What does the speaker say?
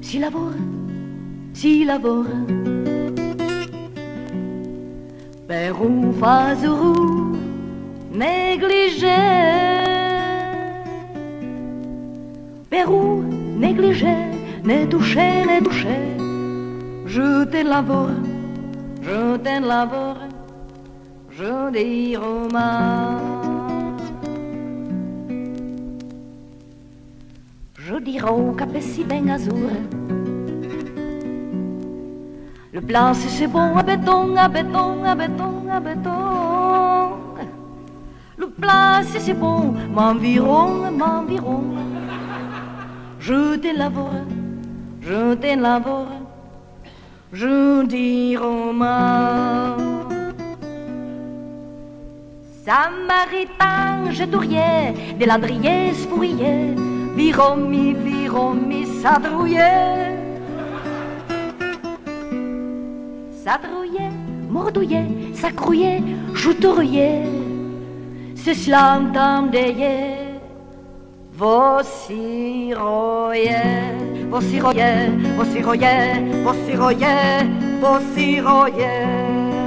si lavora, si lavora. Per un fasuru négligé, per un négligé, ne touché, ne touché, je te lavora, je te lavora, je dis Je dirai au capessi ben azur. Le plan c'est bon à béton, à béton, à béton, à béton. Le plan c'est bon, m'environ, m'environ. Je t'élabore, je t'élabore, je dis romain. Samaritain, je touriais, des Viromi, viromi, sadrouillait. Sadrouillait, mordouillait, s'accrouillait, joutouriait. C'est cela entendait. Voici royait, voici royait, voici royait, voici royait, voici royait.